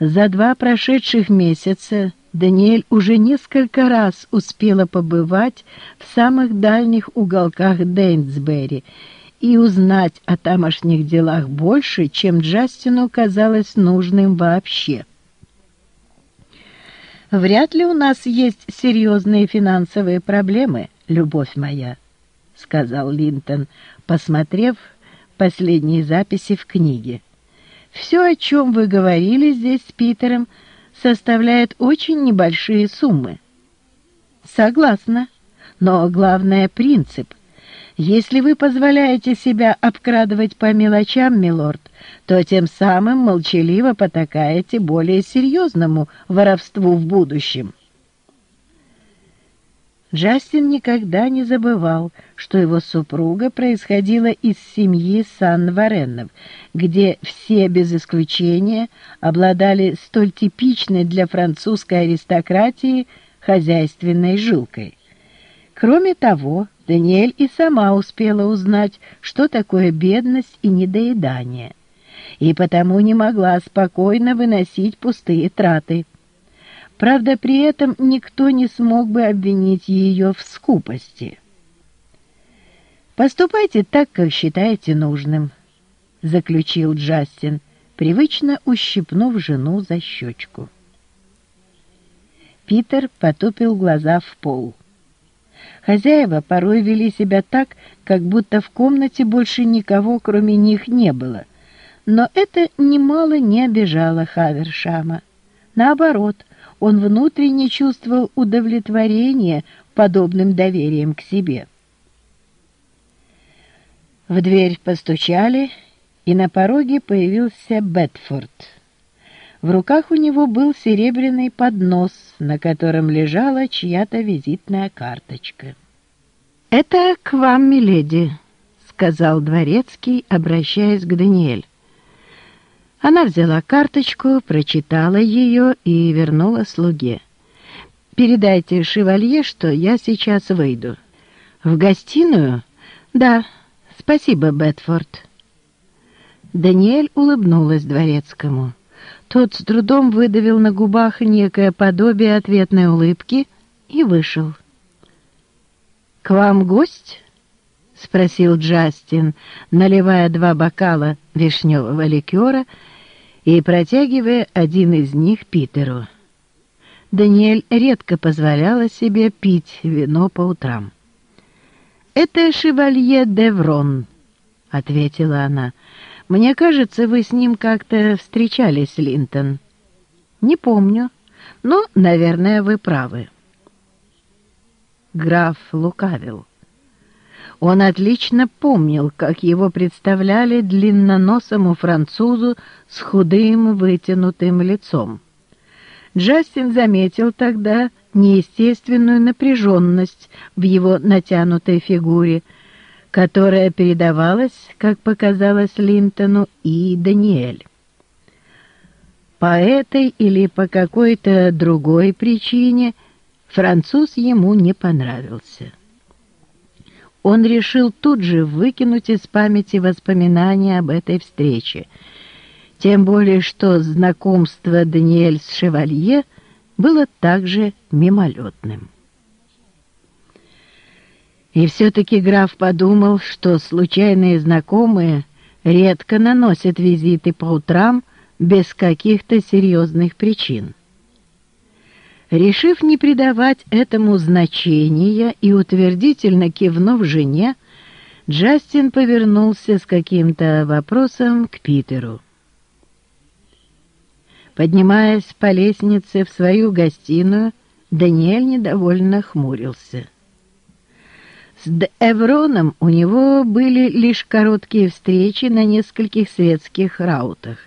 За два прошедших месяца Даниэль уже несколько раз успела побывать в самых дальних уголках Дейнсбери и узнать о тамошних делах больше, чем Джастину казалось нужным вообще. «Вряд ли у нас есть серьезные финансовые проблемы, любовь моя», — сказал Линтон, посмотрев последние записи в книге. «Все, о чем вы говорили здесь с Питером, — составляет очень небольшие суммы. Согласна, но главное — принцип. Если вы позволяете себя обкрадывать по мелочам, милорд, то тем самым молчаливо потакаете более серьезному воровству в будущем. Джастин никогда не забывал, что его супруга происходила из семьи Сан-Варенов, где все без исключения обладали столь типичной для французской аристократии хозяйственной жилкой. Кроме того, Даниэль и сама успела узнать, что такое бедность и недоедание, и потому не могла спокойно выносить пустые траты. Правда, при этом никто не смог бы обвинить ее в скупости. «Поступайте так, как считаете нужным», — заключил Джастин, привычно ущипнув жену за щечку. Питер потупил глаза в пол. Хозяева порой вели себя так, как будто в комнате больше никого, кроме них, не было. Но это немало не обижало Хавершама. Наоборот, он внутренне чувствовал удовлетворение подобным доверием к себе. В дверь постучали, и на пороге появился Бетфорд. В руках у него был серебряный поднос, на котором лежала чья-то визитная карточка. «Это к вам, миледи», — сказал дворецкий, обращаясь к Даниэль. Она взяла карточку, прочитала ее и вернула слуге. «Передайте шевалье, что я сейчас выйду». «В гостиную?» «Да, спасибо, Бетфорд». Даниэль улыбнулась дворецкому. Тот с трудом выдавил на губах некое подобие ответной улыбки и вышел. «К вам гость?» — спросил Джастин, наливая два бокала вишневого ликера и протягивая один из них Питеру. Даниэль редко позволяла себе пить вино по утрам. «Это шевалье Деврон», — ответила она. «Мне кажется, вы с ним как-то встречались, Линтон». «Не помню, но, наверное, вы правы». Граф лукавил. Он отлично помнил, как его представляли длинноносому французу с худым вытянутым лицом. Джастин заметил тогда неестественную напряженность в его натянутой фигуре, которая передавалась, как показалось Линтону, и Даниэль. По этой или по какой-то другой причине француз ему не понравился он решил тут же выкинуть из памяти воспоминания об этой встрече, тем более что знакомство Даниэль с Шевалье было также мимолетным. И все-таки граф подумал, что случайные знакомые редко наносят визиты по утрам без каких-то серьезных причин. Решив не придавать этому значения и утвердительно кивнув жене, Джастин повернулся с каким-то вопросом к Питеру. Поднимаясь по лестнице в свою гостиную, Даниэль недовольно хмурился. С Эвроном у него были лишь короткие встречи на нескольких светских раутах.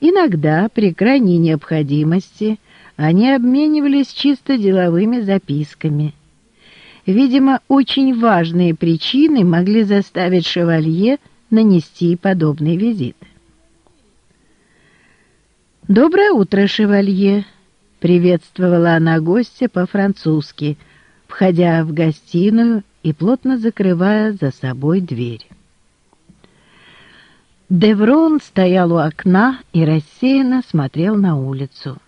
Иногда, при крайней необходимости, они обменивались чисто деловыми записками. Видимо, очень важные причины могли заставить шевалье нанести подобный визит. «Доброе утро, шевалье!» — приветствовала она гостя по-французски, входя в гостиную и плотно закрывая за собой дверь. Деврон стоял у окна и рассеянно смотрел на улицу.